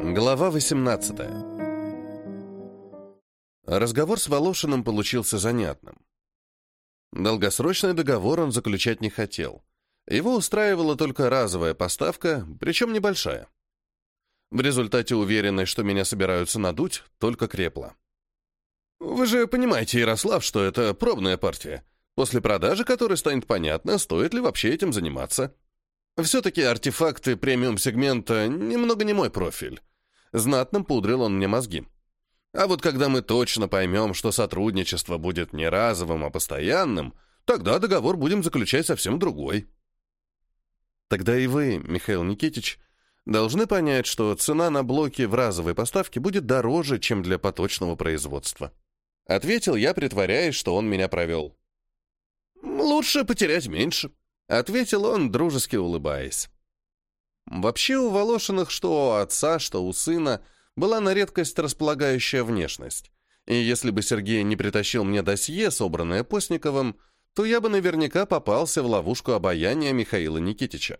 Глава 18 Разговор с Волошиным получился занятным. Долгосрочный договор он заключать не хотел. Его устраивала только разовая поставка, причем небольшая. В результате уверенность, что меня собираются надуть, только крепла. «Вы же понимаете, Ярослав, что это пробная партия, после продажи которой станет понятно, стоит ли вообще этим заниматься. Все-таки артефакты премиум-сегмента немного не мой профиль. Знатным пудрил он мне мозги. А вот когда мы точно поймем, что сотрудничество будет не разовым, а постоянным, тогда договор будем заключать совсем другой. Тогда и вы, Михаил Никитич, должны понять, что цена на блоки в разовой поставке будет дороже, чем для поточного производства. Ответил я, притворяясь, что он меня провел. «Лучше потерять меньше», — ответил он, дружески улыбаясь. Вообще у Волошиных, что у отца, что у сына, была на редкость располагающая внешность. И если бы Сергей не притащил мне досье, собранное Постниковым, то я бы наверняка попался в ловушку обаяния Михаила Никитича.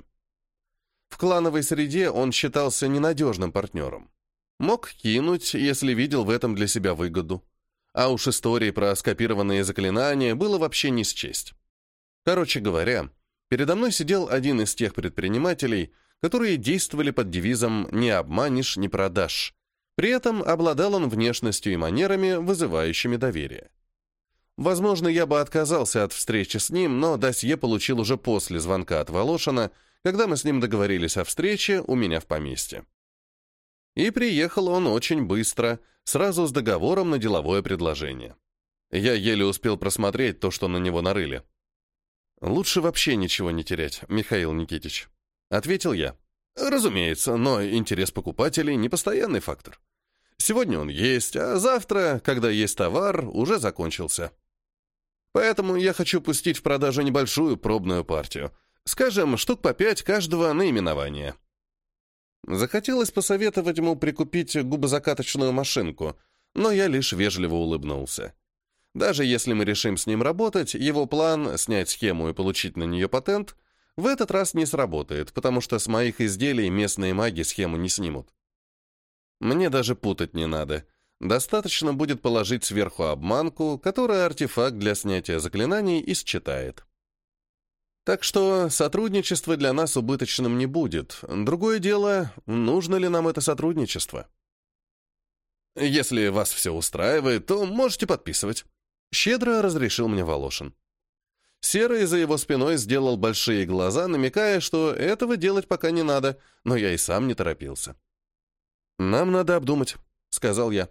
В клановой среде он считался ненадежным партнером. Мог кинуть, если видел в этом для себя выгоду. А уж истории про скопированные заклинания было вообще не счесть. Короче говоря, передо мной сидел один из тех предпринимателей, которые действовали под девизом «не обманешь, не продашь». При этом обладал он внешностью и манерами, вызывающими доверие. Возможно, я бы отказался от встречи с ним, но досье получил уже после звонка от Волошина, когда мы с ним договорились о встрече у меня в поместье. И приехал он очень быстро, сразу с договором на деловое предложение. Я еле успел просмотреть то, что на него нарыли. «Лучше вообще ничего не терять, Михаил Никитич», — ответил я. «Разумеется, но интерес покупателей — непостоянный фактор. Сегодня он есть, а завтра, когда есть товар, уже закончился. Поэтому я хочу пустить в продажу небольшую пробную партию. Скажем, штук по пять каждого наименования». Захотелось посоветовать ему прикупить губозакаточную машинку, но я лишь вежливо улыбнулся. Даже если мы решим с ним работать, его план снять схему и получить на нее патент в этот раз не сработает, потому что с моих изделий местные маги схему не снимут. Мне даже путать не надо. Достаточно будет положить сверху обманку, которая артефакт для снятия заклинаний и считает. Так что сотрудничество для нас убыточным не будет. Другое дело, нужно ли нам это сотрудничество? Если вас все устраивает, то можете подписывать. Щедро разрешил мне Волошин. Серый за его спиной сделал большие глаза, намекая, что этого делать пока не надо, но я и сам не торопился. «Нам надо обдумать», — сказал я.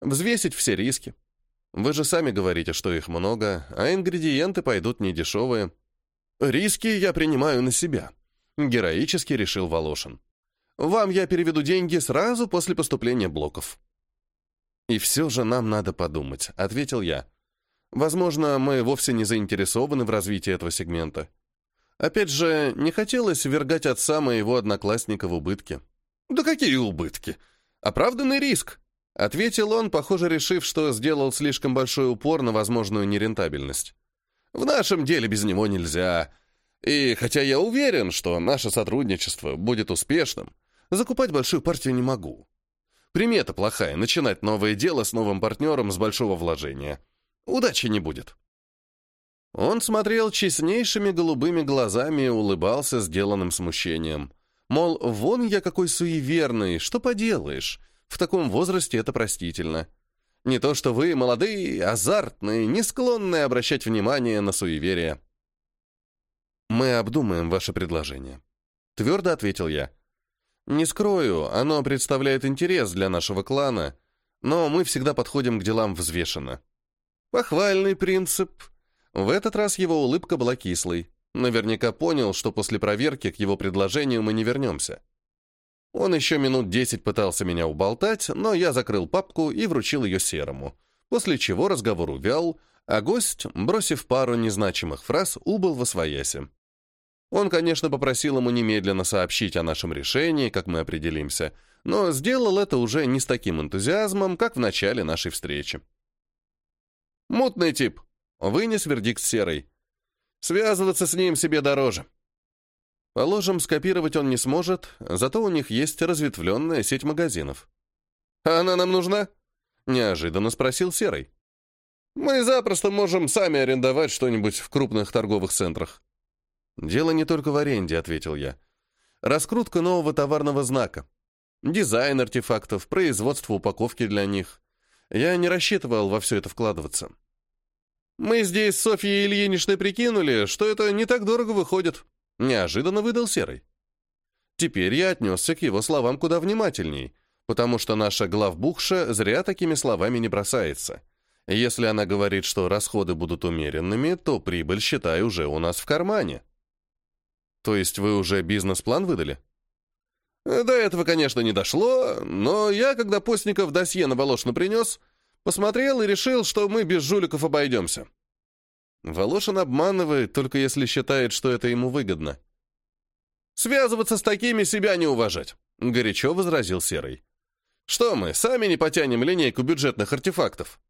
«Взвесить все риски. Вы же сами говорите, что их много, а ингредиенты пойдут недешевые. «Риски я принимаю на себя», — героически решил Волошин. «Вам я переведу деньги сразу после поступления блоков». «И все же нам надо подумать», — ответил я. «Возможно, мы вовсе не заинтересованы в развитии этого сегмента. Опять же, не хотелось вергать отца моего одноклассника в убытки». «Да какие убытки? Оправданный риск», — ответил он, похоже, решив, что сделал слишком большой упор на возможную нерентабельность. В нашем деле без него нельзя. И хотя я уверен, что наше сотрудничество будет успешным, закупать большую партию не могу. Примета плохая — начинать новое дело с новым партнером с большого вложения. Удачи не будет. Он смотрел честнейшими голубыми глазами и улыбался сделанным смущением. Мол, вон я какой суеверный, что поделаешь, в таком возрасте это простительно. Не то что вы, молодые, азартные, не склонные обращать внимание на суеверие. «Мы обдумаем ваше предложение», — твердо ответил я. «Не скрою, оно представляет интерес для нашего клана, но мы всегда подходим к делам взвешенно». «Похвальный принцип». В этот раз его улыбка была кислой. Наверняка понял, что после проверки к его предложению мы не вернемся. Он еще минут десять пытался меня уболтать, но я закрыл папку и вручил ее серому, после чего разговор увял, а гость, бросив пару незначимых фраз, убыл во свояси. Он, конечно, попросил ему немедленно сообщить о нашем решении, как мы определимся, но сделал это уже не с таким энтузиазмом, как в начале нашей встречи. «Мутный тип», — вынес вердикт серый. «Связываться с ним себе дороже». Положим, скопировать он не сможет, зато у них есть разветвленная сеть магазинов. «А она нам нужна?» — неожиданно спросил Серый. «Мы запросто можем сами арендовать что-нибудь в крупных торговых центрах». «Дело не только в аренде», — ответил я. «Раскрутка нового товарного знака. Дизайн артефактов, производство упаковки для них. Я не рассчитывал во все это вкладываться». «Мы здесь с Софьей Ильиничной прикинули, что это не так дорого выходит», — неожиданно выдал Серый. Теперь я отнесся к его словам куда внимательней, потому что наша главбухша зря такими словами не бросается. Если она говорит, что расходы будут умеренными, то прибыль, считай, уже у нас в кармане. То есть вы уже бизнес-план выдали? До этого, конечно, не дошло, но я, когда Постников досье на Волошину принес, посмотрел и решил, что мы без жуликов обойдемся. Волошин обманывает, только если считает, что это ему выгодно. «Связываться с такими себя не уважать», — горячо возразил Серый. «Что мы, сами не потянем линейку бюджетных артефактов?»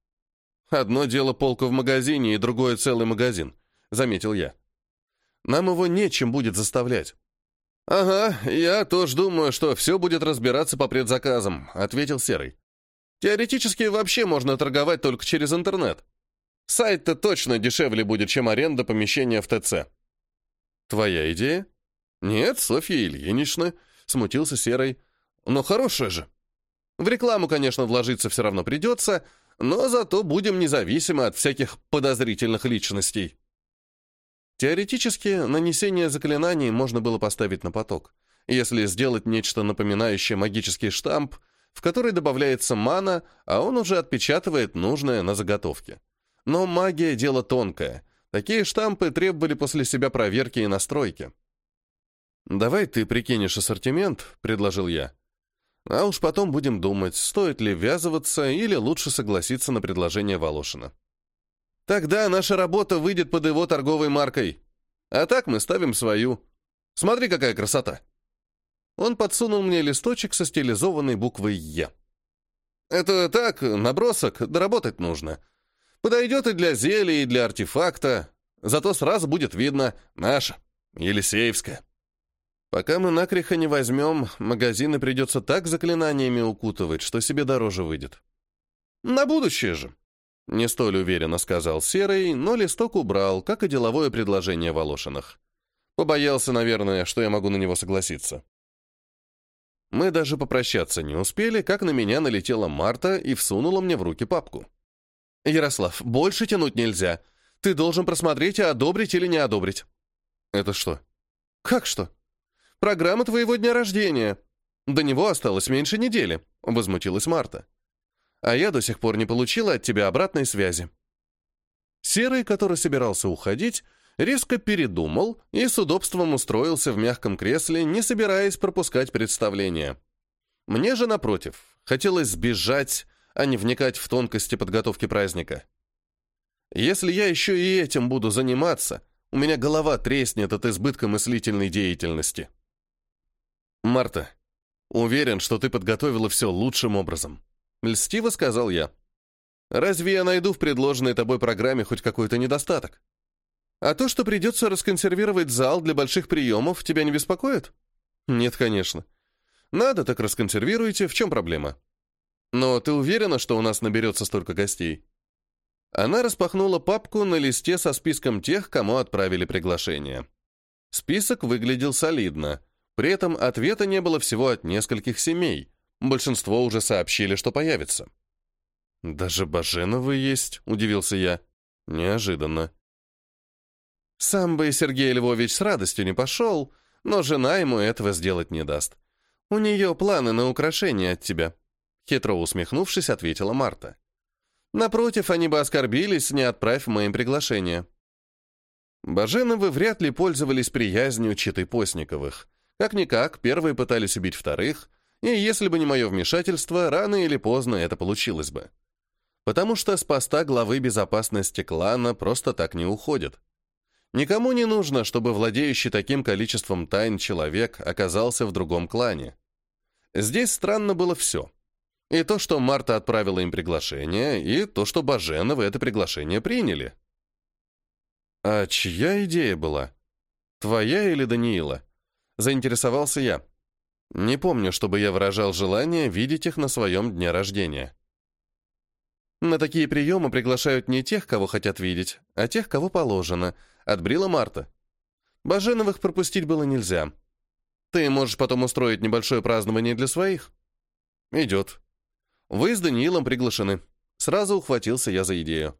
«Одно дело полка в магазине, и другое целый магазин», — заметил я. Нам его нечем будет заставлять». «Ага, я тоже думаю, что все будет разбираться по предзаказам», — ответил Серый. «Теоретически вообще можно торговать только через интернет. Сайт-то точно дешевле будет, чем аренда помещения в ТЦ». «Твоя идея?» «Нет, Софья Ильинична», — смутился Серый. «Но хорошая же. В рекламу, конечно, вложиться все равно придется, но зато будем независимы от всяких подозрительных личностей». Теоретически, нанесение заклинаний можно было поставить на поток, если сделать нечто напоминающее магический штамп, в который добавляется мана, а он уже отпечатывает нужное на заготовке. Но магия — дело тонкое. Такие штампы требовали после себя проверки и настройки. «Давай ты прикинешь ассортимент», — предложил я. «А уж потом будем думать, стоит ли ввязываться или лучше согласиться на предложение Волошина». Тогда наша работа выйдет под его торговой маркой. А так мы ставим свою. Смотри, какая красота!» Он подсунул мне листочек со стилизованной буквой «Е». «Это так, набросок, доработать нужно. Подойдет и для зелья, и для артефакта. Зато сразу будет видно наша, Елисеевская. Пока мы накреха не возьмем, магазины придется так заклинаниями укутывать, что себе дороже выйдет. На будущее же. Не столь уверенно сказал Серый, но листок убрал, как и деловое предложение Волошиных. Побоялся, наверное, что я могу на него согласиться. Мы даже попрощаться не успели, как на меня налетела Марта и всунула мне в руки папку. «Ярослав, больше тянуть нельзя. Ты должен просмотреть и одобрить или не одобрить». «Это что?» «Как что?» «Программа твоего дня рождения. До него осталось меньше недели», — возмутилась Марта а я до сих пор не получила от тебя обратной связи». Серый, который собирался уходить, резко передумал и с удобством устроился в мягком кресле, не собираясь пропускать представление. Мне же, напротив, хотелось сбежать, а не вникать в тонкости подготовки праздника. Если я еще и этим буду заниматься, у меня голова треснет от избытка мыслительной деятельности. Марта, уверен, что ты подготовила все лучшим образом. Льстиво сказал я. Разве я найду в предложенной тобой программе хоть какой-то недостаток? А то, что придется расконсервировать зал для больших приемов, тебя не беспокоит? Нет, конечно. Надо, так расконсервируйте, в чем проблема? Но ты уверена, что у нас наберется столько гостей? Она распахнула папку на листе со списком тех, кому отправили приглашение. Список выглядел солидно. При этом ответа не было всего от нескольких семей, Большинство уже сообщили, что появится. «Даже Баженовы есть», — удивился я. Неожиданно. Сам бы Сергей Львович с радостью не пошел, но жена ему этого сделать не даст. У нее планы на украшение от тебя. Хитро усмехнувшись, ответила Марта. Напротив, они бы оскорбились, не отправь моим приглашение. Баженовы вряд ли пользовались приязнью читы Постниковых. Как-никак, первые пытались убить вторых, и если бы не мое вмешательство, рано или поздно это получилось бы. Потому что с поста главы безопасности клана просто так не уходит. Никому не нужно, чтобы владеющий таким количеством тайн человек оказался в другом клане. Здесь странно было все. И то, что Марта отправила им приглашение, и то, что Баженовы это приглашение приняли. А чья идея была? Твоя или Даниила? Заинтересовался я. Не помню, чтобы я выражал желание видеть их на своем дне рождения. На такие приемы приглашают не тех, кого хотят видеть, а тех, кого положено, отбрила Марта. Баженовых пропустить было нельзя. Ты можешь потом устроить небольшое празднование для своих? Идет. Вы с Даниилом приглашены. Сразу ухватился я за идею.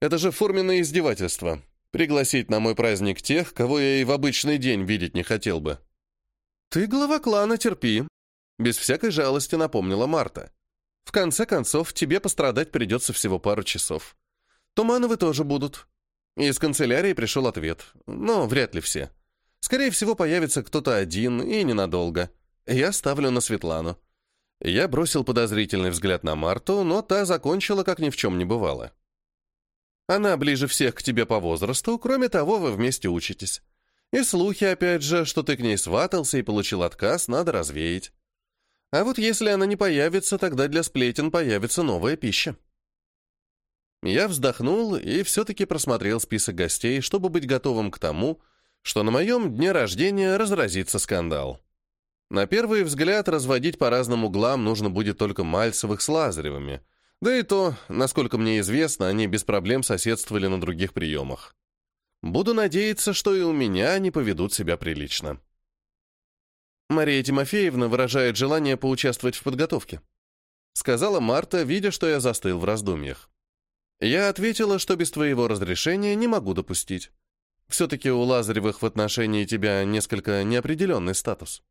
Это же форменное издевательство. Пригласить на мой праздник тех, кого я и в обычный день видеть не хотел бы. Ты глава клана, терпи. Без всякой жалости напомнила Марта. В конце концов, тебе пострадать придется всего пару часов. Тумановы тоже будут. Из канцелярии пришел ответ. Но вряд ли все. Скорее всего, появится кто-то один и ненадолго. Я ставлю на Светлану. Я бросил подозрительный взгляд на Марту, но та закончила, как ни в чем не бывало. Она ближе всех к тебе по возрасту, кроме того, вы вместе учитесь. И слухи, опять же, что ты к ней сватался и получил отказ, надо развеять. А вот если она не появится, тогда для сплетен появится новая пища. Я вздохнул и все-таки просмотрел список гостей, чтобы быть готовым к тому, что на моем дне рождения разразится скандал. На первый взгляд разводить по разным углам нужно будет только Мальцевых с Лазаревыми. Да и то, насколько мне известно, они без проблем соседствовали на других приемах. Буду надеяться, что и у меня они поведут себя прилично. Мария Тимофеевна выражает желание поучаствовать в подготовке. Сказала Марта, видя, что я застыл в раздумьях. Я ответила, что без твоего разрешения не могу допустить. Все-таки у Лазаревых в отношении тебя несколько неопределенный статус.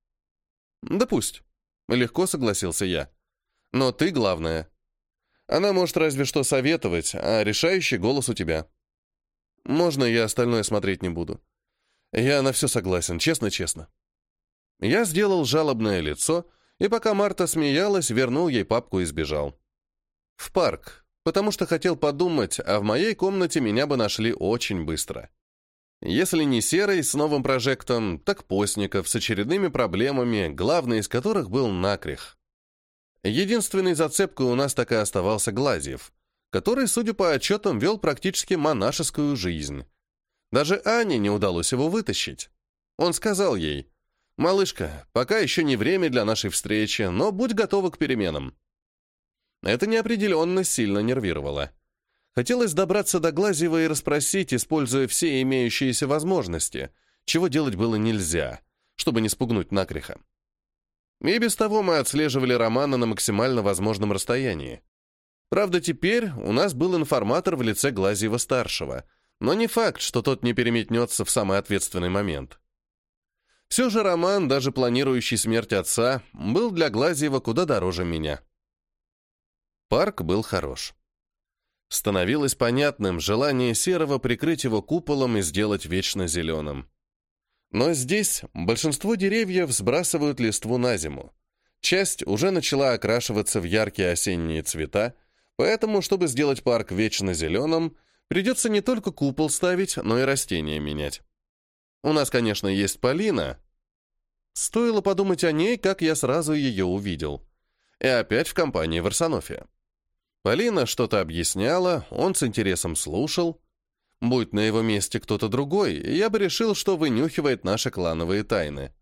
Да пусть. Легко согласился я. Но ты главное. Она может разве что советовать, а решающий голос у тебя. Можно я остальное смотреть не буду? Я на все согласен, честно-честно. Я сделал жалобное лицо, и пока Марта смеялась, вернул ей папку и сбежал. В парк, потому что хотел подумать, а в моей комнате меня бы нашли очень быстро. Если не Серый с новым прожектом, так Постников с очередными проблемами, главный из которых был накрех. Единственной зацепкой у нас так и оставался Глазьев, который, судя по отчетам, вел практически монашескую жизнь. Даже Ане не удалось его вытащить. Он сказал ей, «Малышка, пока еще не время для нашей встречи, но будь готова к переменам». Это неопределенно сильно нервировало. Хотелось добраться до Глазьева и расспросить, используя все имеющиеся возможности, чего делать было нельзя, чтобы не спугнуть накриха. И без того мы отслеживали Романа на максимально возможном расстоянии. Правда, теперь у нас был информатор в лице Глазьева-старшего, но не факт, что тот не переметнется в самый ответственный момент. Все же Роман, даже планирующий смерть отца, был для Глазьева куда дороже меня. Парк был хорош. Становилось понятным желание Серого прикрыть его куполом и сделать вечно зеленым. Но здесь большинство деревьев сбрасывают листву на зиму. Часть уже начала окрашиваться в яркие осенние цвета, поэтому, чтобы сделать парк вечно зеленым, придется не только купол ставить, но и растения менять. У нас, конечно, есть Полина. Стоило подумать о ней, как я сразу ее увидел. И опять в компании Варсонофия. Полина что-то объясняла, он с интересом слушал. Будь на его месте кто-то другой, я бы решил, что вынюхивает наши клановые тайны.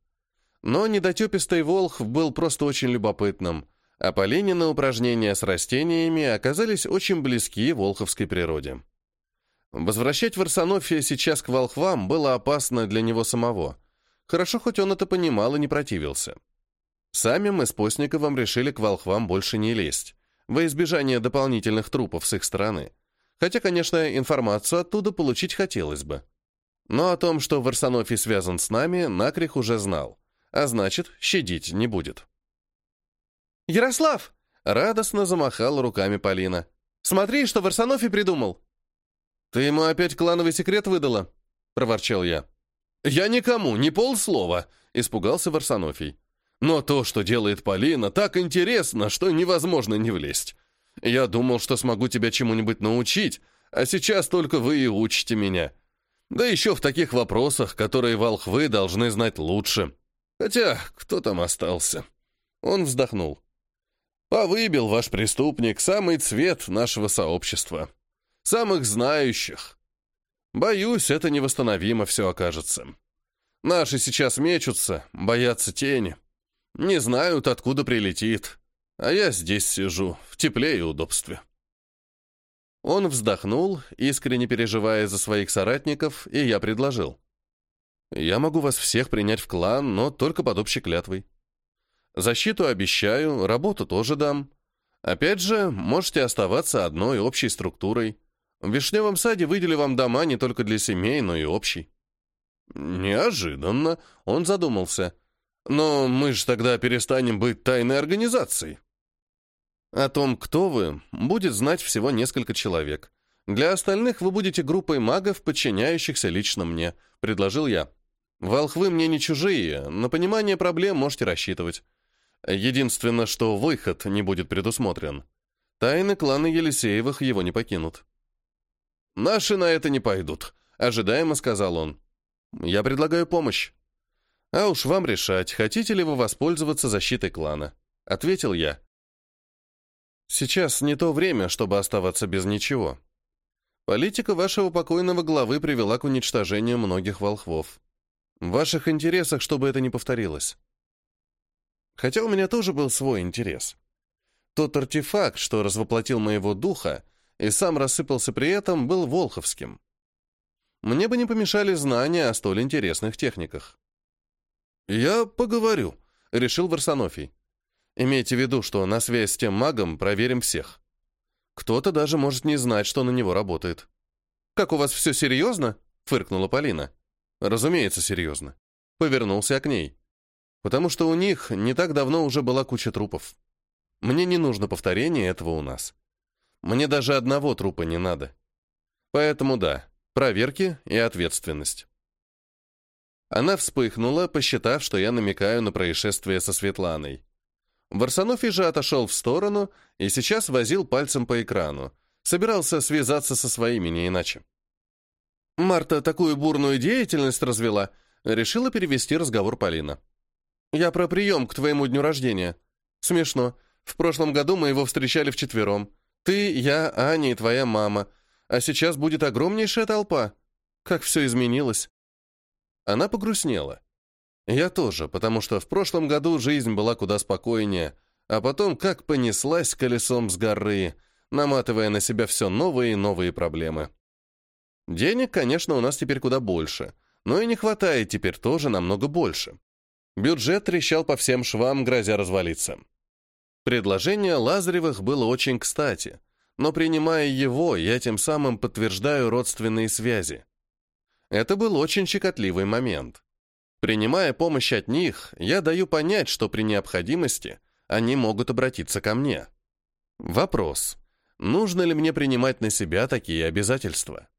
Но недотепистый Волх был просто очень любопытным, а Полинины упражнения с растениями оказались очень близки волховской природе. Возвращать Варсонофия сейчас к волхвам было опасно для него самого. Хорошо, хоть он это понимал и не противился. Сами мы с Постниковым решили к волхвам больше не лезть во избежание дополнительных трупов с их стороны. Хотя, конечно, информацию оттуда получить хотелось бы. Но о том, что Варсонофий связан с нами, Накрих уже знал, а значит, щадить не будет. «Ярослав!» — радостно замахала руками Полина. «Смотри, что Варсонофий придумал!» «Ты ему опять клановый секрет выдала?» — проворчал я. «Я никому, ни полслова!» — испугался Варсонофий. Но то, что делает Полина, так интересно, что невозможно не влезть. Я думал, что смогу тебя чему-нибудь научить, а сейчас только вы и учите меня. Да еще в таких вопросах, которые волхвы должны знать лучше. Хотя, кто там остался?» Он вздохнул. «Повыбил ваш преступник самый цвет нашего сообщества. Самых знающих. Боюсь, это невосстановимо все окажется. Наши сейчас мечутся, боятся тени. Не знают, откуда прилетит. А я здесь сижу, в тепле и удобстве. Он вздохнул, искренне переживая за своих соратников, и я предложил. «Я могу вас всех принять в клан, но только под общей клятвой. Защиту обещаю, работу тоже дам. Опять же, можете оставаться одной общей структурой. В Вишневом саде выделю вам дома не только для семей, но и общий». Неожиданно он задумался. «Но мы же тогда перестанем быть тайной организацией». О том, кто вы, будет знать всего несколько человек. Для остальных вы будете группой магов, подчиняющихся лично мне, предложил я. Волхвы мне не чужие, на понимание проблем можете рассчитывать. Единственное, что выход не будет предусмотрен. Тайны клана Елисеевых его не покинут. «Наши на это не пойдут», — ожидаемо сказал он. «Я предлагаю помощь». «А уж вам решать, хотите ли вы воспользоваться защитой клана», — ответил я. Сейчас не то время, чтобы оставаться без ничего. Политика вашего покойного главы привела к уничтожению многих волхвов. В ваших интересах, чтобы это не повторилось. Хотя у меня тоже был свой интерес. Тот артефакт, что развоплотил моего духа и сам рассыпался при этом, был волховским. Мне бы не помешали знания о столь интересных техниках. «Я поговорю», — решил Варсонофий. Имейте в виду, что на связь с тем магом проверим всех. Кто-то даже может не знать, что на него работает. «Как у вас все серьезно?» — фыркнула Полина. «Разумеется, серьезно». Повернулся к ней. «Потому что у них не так давно уже была куча трупов. Мне не нужно повторения этого у нас. Мне даже одного трупа не надо. Поэтому да, проверки и ответственность». Она вспыхнула, посчитав, что я намекаю на происшествие со Светланой. Варсонофий же отошел в сторону и сейчас возил пальцем по экрану. Собирался связаться со своими, не иначе. «Марта такую бурную деятельность развела», — решила перевести разговор Полина. «Я про прием к твоему дню рождения. Смешно. В прошлом году мы его встречали вчетвером. Ты, я, Аня и твоя мама. А сейчас будет огромнейшая толпа. Как все изменилось». Она погрустнела. Я тоже, потому что в прошлом году жизнь была куда спокойнее, а потом как понеслась колесом с горы, наматывая на себя все новые и новые проблемы. Денег, конечно, у нас теперь куда больше, но и не хватает теперь тоже намного больше. Бюджет трещал по всем швам, грозя развалиться. Предложение Лазаревых было очень кстати, но принимая его, я тем самым подтверждаю родственные связи. Это был очень щекотливый момент. Принимая помощь от них, я даю понять, что при необходимости они могут обратиться ко мне. Вопрос. Нужно ли мне принимать на себя такие обязательства?